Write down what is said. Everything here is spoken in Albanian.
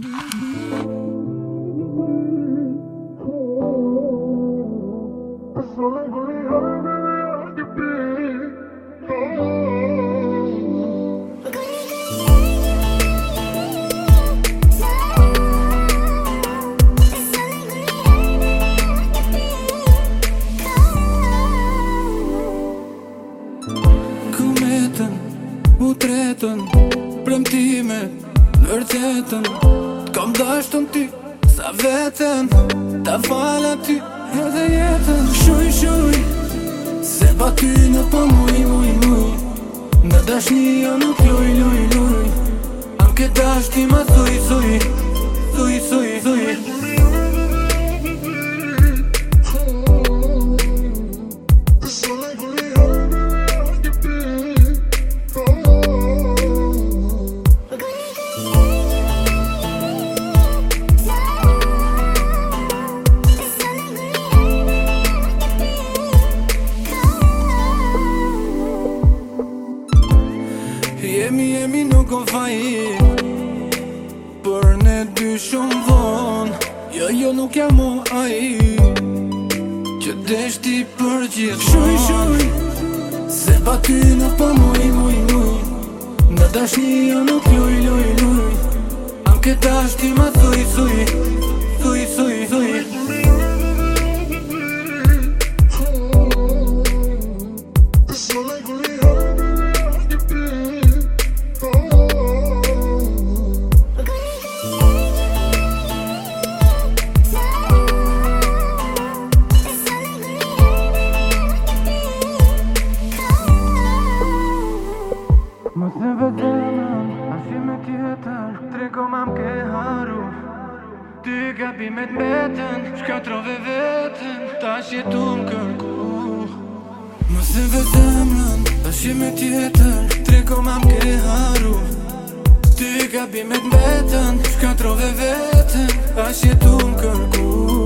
Slowly, slowly. jetën U tretën Premtime Nërtjetën Kam dashtën ti Sa vetën Ta falën ti Edhe jetën Shuj, shuj Se pa ty në pa po muj, muj, muj Në dashni jo nuk luj, luj, luj Anke dashti ma zuj, zuj ko fai Për ne dy shumë dhon Jo jo nuk jam o aji Që desh ti për gjithë dhon Shui shui Se pa ty në pa po muj muj muj Në dashni jo nuk luj luj luj Am këtash ti ma thon Se vëtëna, asi me tjetër Trego mam ke haru Ty gabi me të betën Shka trove vetën Ta është jetu më kërku Ma se vëtëmë Ta është jetu tjetër Trego mam ke haru Ty gabi me të betën Shka trove vetën Ta është jetu më kërku